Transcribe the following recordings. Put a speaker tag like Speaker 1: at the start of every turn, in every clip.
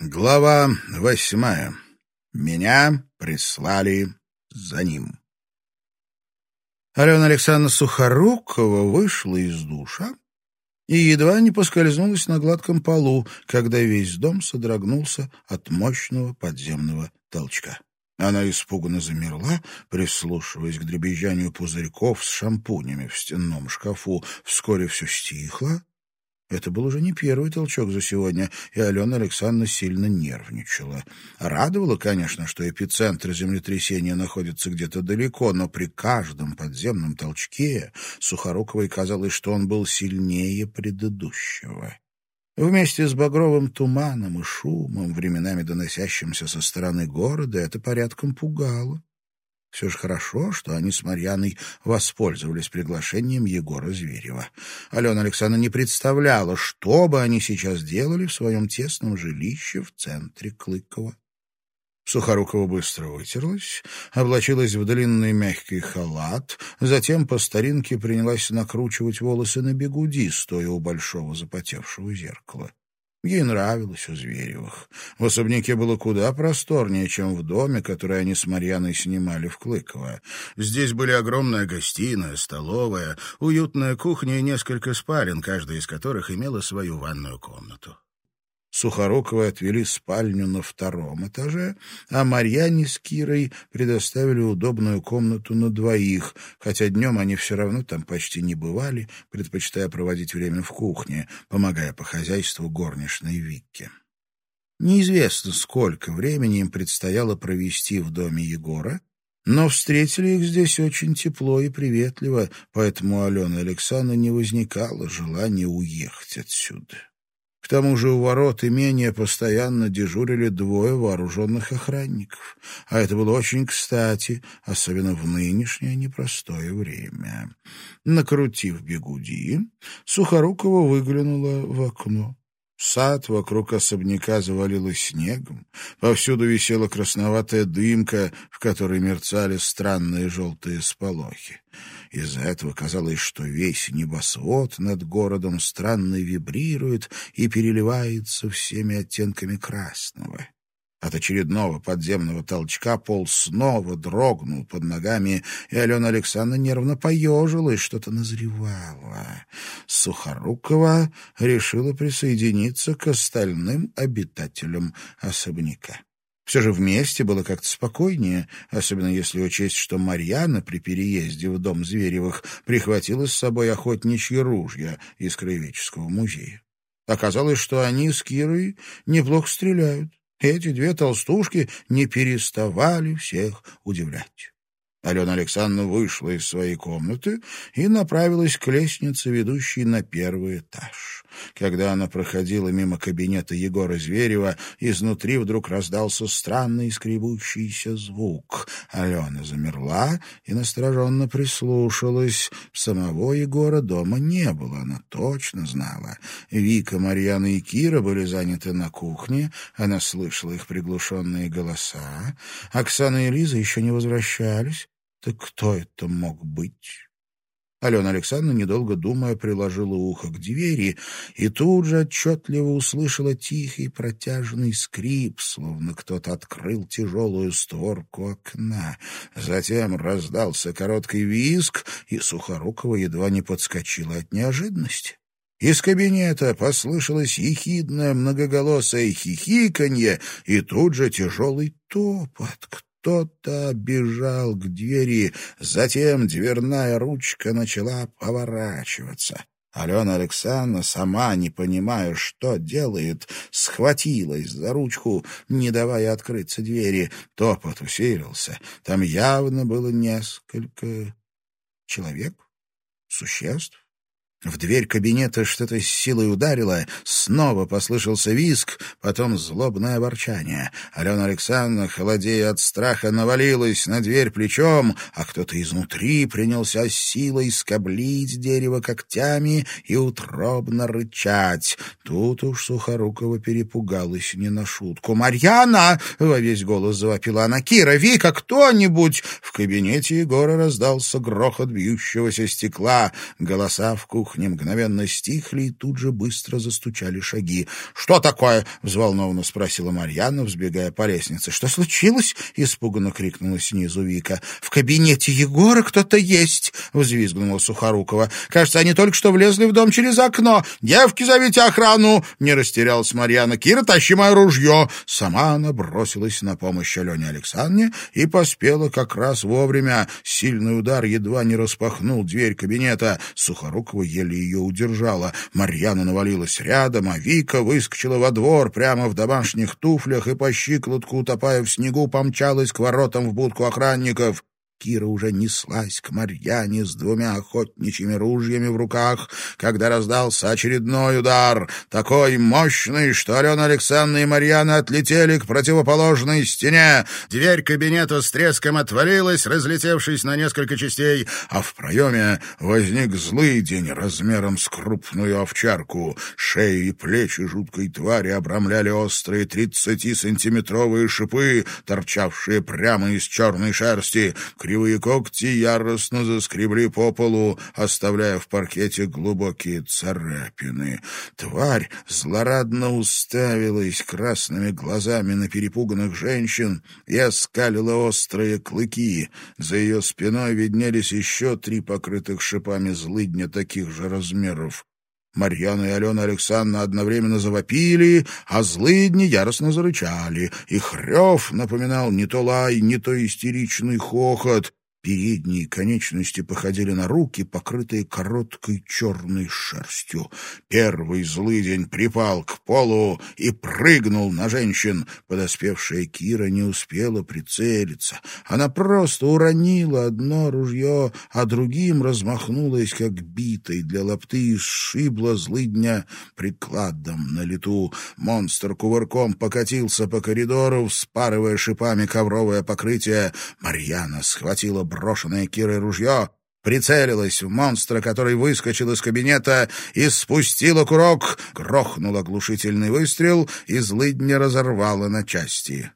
Speaker 1: Глава восьмая. Меня прислали за ним. Алена Александровна Сухорукова вышла из душа и едва не поскользнулась на гладком полу, когда весь дом содрогнулся от мощного подземного толчка. Она испуганно замерла, прислушиваясь к дребезжанию пузырьков с шампунями в стенном шкафу. Вскоре все стихло, это был уже не первый толчок за сегодня, и Алена Александровна сильно нервничала. Радовало, конечно, что эпицентр землетрясения находится где-то далеко, но при каждом подземном толчке Сухоруковой казалось, что он был сильнее предыдущего. Вместе с багровым туманом и шумом, временами доносящимся со стороны города, это порядком пугало. Все же хорошо, что они с Марьяной воспользовались приглашением Егора Зверева. Алена Александровна не представляла, что бы они сейчас делали в своем тесном жилище в центре Клыкова. Сухорукова быстро вытерлась, облачилась в длинный мягкий халат, затем по старинке принялась накручивать волосы на бегуди, стоя у большого запотевшего зеркала. Ей нравилось у Зверевых. В особняке было куда просторнее, чем в доме, который они с Марьяной снимали в Клыково. Здесь были огромная гостиная, столовая, уютная кухня и несколько спален, каждая из которых имела свою ванную комнату. Сухоруковой отвели спальню на втором этаже, а Марьяне с Кирой предоставили удобную комнату на двоих, хотя днем они все равно там почти не бывали, предпочитая проводить время в кухне, помогая по хозяйству горничной Викке. Неизвестно, сколько времени им предстояло провести в доме Егора, но встретили их здесь очень тепло и приветливо, поэтому Алена Александровна не возникало желания уехать отсюда. К тому же у ворот имения постоянно дежурили двое вооруженных охранников, а это было очень кстати, особенно в нынешнее непростое время. Накрутив бегуди, Сухорукова выглянула в окно. Сад вокруг особняка завалило снегом, повсюду висела красноватая дымка, в которой мерцали странные желтые сполохи. Из-за этого казалось, что весь небосвод над городом странно вибрирует и переливается всеми оттенками красного. От очередного подземного толчка пол снова дрогнул под ногами, и Алена Александровна нервно поежилась, что-то назревало. Сухорукова решила присоединиться к остальным обитателям особняка. Все же вместе было как-то спокойнее, особенно если учесть, что Марьяна при переезде в дом Зверевых прихватила с собой охотничьи ружья из Краеведческого музея. Оказалось, что они с Кирой неплохо стреляют. Эти две толстушки не переставали всех удивлять. Алена Александровна вышла из своей комнаты и направилась к лестнице, ведущей на первый этаж. Когда она проходила мимо кабинета Егора Зверева, изнутри вдруг раздался странный скребущийся звук. Алена замерла и настороженно прислушалась. Самого Егора дома не было, она точно знала. Вика, Марьяна и Кира были заняты на кухне, она слышала их приглушенные голоса. Оксана и Лиза еще не возвращались. Так кто это мог быть? Алена Александровна, недолго думая, приложила ухо к двери и тут же отчетливо услышала тихий протяжный скрип, словно кто-то открыл тяжелую створку окна. Затем раздался короткий визг, и Сухорукова едва не подскочила от неожиданности. Из кабинета послышалось ехидное многоголосое хихиканье и тут же тяжелый топот. Кто-то бежал к двери, затем дверная ручка начала поворачиваться. Алена Александровна, сама не понимая, что делает, схватилась за ручку, не давая открыться двери. Топот усилился. Там явно было несколько человек, существ. В дверь кабинета что-то с силой ударило, снова послышался виск, потом злобное ворчание. Алена Александровна, холодея от страха, навалилась на дверь плечом, а кто-то изнутри принялся силой скоблить дерево когтями и утробно рычать. Тут уж Сухорукова перепугалась не на шутку. «Марьяна!» — во весь голос завопила она. «Кира, Вика, кто-нибудь!» В кабинете Егора раздался грохот бьющегося стекла. Голоса в кухне кухне мгновенно стихли и тут же быстро застучали шаги. «Что такое?» — взволнованно спросила Марьяна, взбегая по лестнице. «Что случилось?» — испуганно крикнула снизу Вика. «В кабинете Егора кто-то есть!» — взвизгнула Сухорукова. «Кажется, они только что влезли в дом через окно. Девки, зовите охрану!» — не растерялась Марьяна. «Кира, тащи мое ружье!» Сама она бросилась на помощь Алене Александре и поспела как раз вовремя. Сильный удар едва не распахнул дверь кабинета. Сухорукова еле ее удержала. Марьяна навалилась рядом, а Вика выскочила во двор прямо в домашних туфлях и по щиколотку, утопая в снегу, помчалась к воротам в будку охранников. Кира уже неслась к Марьяне с двумя охотничьими ружьями в руках, когда раздался очередной удар, такой мощный, что Алена Александровна и Марьяна отлетели к противоположной стене. Дверь кабинета с треском отвалилась, разлетевшись на несколько частей, а в проеме возник злый день размером с крупную овчарку. Шеи и плечи жуткой твари обрамляли острые тридцатисантиметровые шипы, торчавшие прямо из черной шерсти. Кривые когти яростно заскребли по полу, оставляя в паркете глубокие царапины. Тварь злорадно уставилась красными глазами на перепуганных женщин и оскалила острые клыки. За ее спиной виднелись еще три покрытых шипами злыдня таких же размеров. Марьяна и Алена Александровна одновременно завопили, а злыдни яростно зарычали. Их рев напоминал не то лай, не то истеричный хохот. Передние конечности походили на руки, покрытые короткой черной шерстью. Первый злыдень припал к полу и прыгнул на женщин. Подоспевшая Кира не успела прицелиться. Она просто уронила одно ружье, а другим размахнулась, как битой для лапты, и сшибла злыдня прикладом на лету. Монстр кувырком покатился по коридору, вспарывая шипами ковровое покрытие. Марьяна схватила брошенное Кирой ружье, прицелилась в монстра, который выскочил из кабинета и спустила курок, грохнул оглушительный выстрел и злыдня разорвала на части.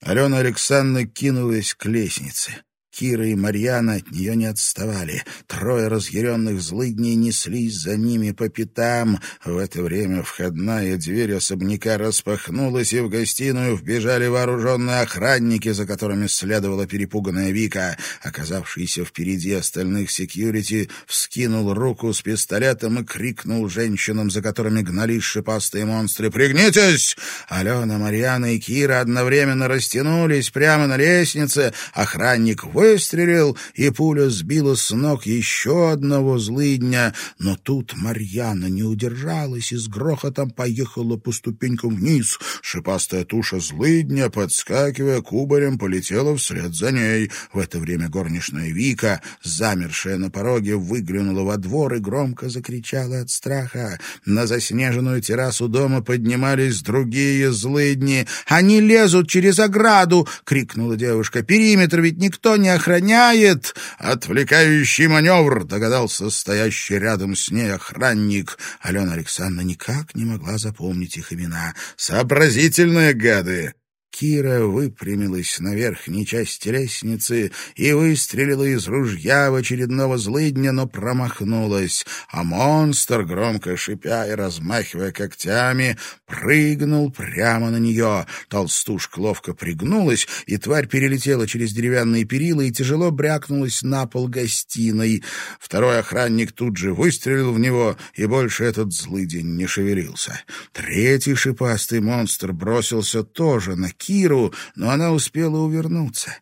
Speaker 1: Алена Александровна кинулась к лестнице. Кира и Марьяна от нее не отставали. Трое разъяренных злыдней неслись за ними по пятам. В это время входная дверь особняка распахнулась, и в гостиную вбежали вооруженные охранники, за которыми следовала перепуганная Вика. Оказавшийся впереди остальных секьюрити вскинул руку с пистолетом и крикнул женщинам, за которыми гнались шипастые монстры, «Пригнитесь!» Алена, Марьяна и Кира одновременно растянулись прямо на лестнице. Охранник вы выстрелил, и пуля сбила с ног еще одного злыдня. Но тут Марьяна не удержалась и с грохотом поехала по ступенькам вниз. Шипастая туша злыдня, подскакивая кубарем, полетела вслед за ней. В это время горничная Вика, замершая на пороге, выглянула во двор и громко закричала от страха. На заснеженную террасу дома поднимались другие злыдни. «Они лезут через ограду!» — крикнула девушка. «Периметр ведь никто не охраняет. Отвлекающий маневр, догадался стоящий рядом с ней охранник. Алена Александровна никак не могла запомнить их имена. Сообразительные гады! Кира выпрямилась на верхней части лестницы и выстрелила из ружья в очередного злыдня, но промахнулась, а монстр, громко шипя и размахивая когтями, прыгнул прямо на нее. Толстушка ловко пригнулась, и тварь перелетела через деревянные перила и тяжело брякнулась на пол гостиной. Второй охранник тут же выстрелил в него, и больше этот злыдень не шевелился. Третий шипастый монстр бросился тоже на Киру, но она успела увернуться.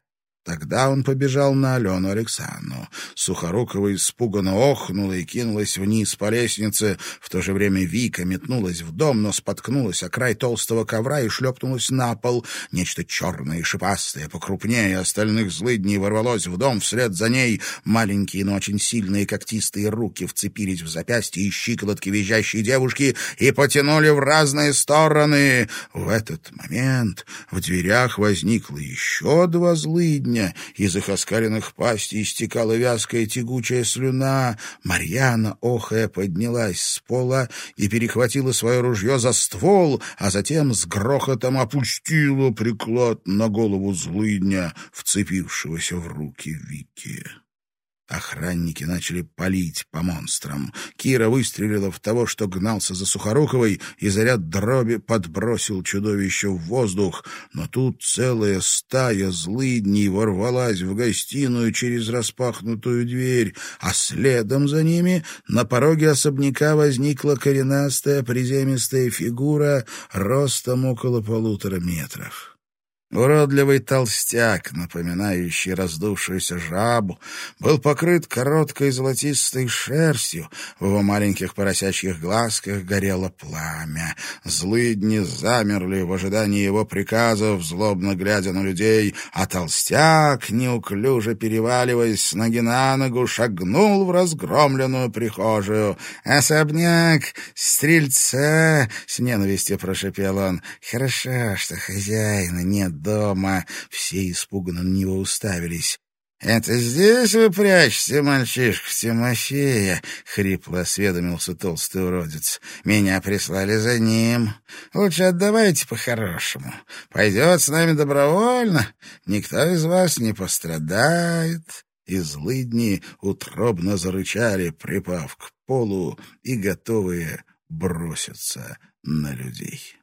Speaker 1: Тогда он побежал на Алену Александру. Сухорукова испуганно охнула и кинулась вниз по лестнице. В то же время Вика метнулась в дом, но споткнулась о край толстого ковра и шлепнулась на пол. Нечто черное и шипастое, покрупнее остальных злыдней, ворвалось в дом вслед за ней. Маленькие, но очень сильные когтистые руки вцепились в запястье и щиколотки визжащей девушки и потянули в разные стороны. В этот момент в дверях возникло еще два злыдня, дня. Из их оскаленных пастей истекала вязкая тягучая слюна. Марьяна, охая, поднялась с пола и перехватила свое ружье за ствол, а затем с грохотом опустила приклад на голову злыдня, вцепившегося в руки Вики. Охранники начали палить по монстрам. Кира выстрелила в того, что гнался за Сухоруковой, и заряд дроби подбросил чудовище в воздух. Но тут целая стая злыдней ворвалась в гостиную через распахнутую дверь, а следом за ними на пороге особняка возникла коренастая приземистая фигура ростом около полутора метров. Уродливый толстяк, напоминающий раздувшуюся жабу, был покрыт короткой золотистой шерстью, в его маленьких поросячьих глазках горело пламя. Злыдни замерли в ожидании его приказов, злобно глядя на людей, а толстяк, неуклюже переваливаясь с ноги на ногу, шагнул в разгромленную прихожую. «Особняк! Стрельца!» — с ненавистью прошепел он. «Хорошо, что хозяина нет дома!» Все испуганно на него уставились. «Это здесь вы прячете мальчишку Тимофея?» — хрипло осведомился толстый уродец. «Меня прислали за ним. Лучше отдавайте по-хорошему. Пойдет с нами добровольно. Никто из вас не пострадает». И злыдни утробно зарычали, припав к полу и готовые броситься на людей.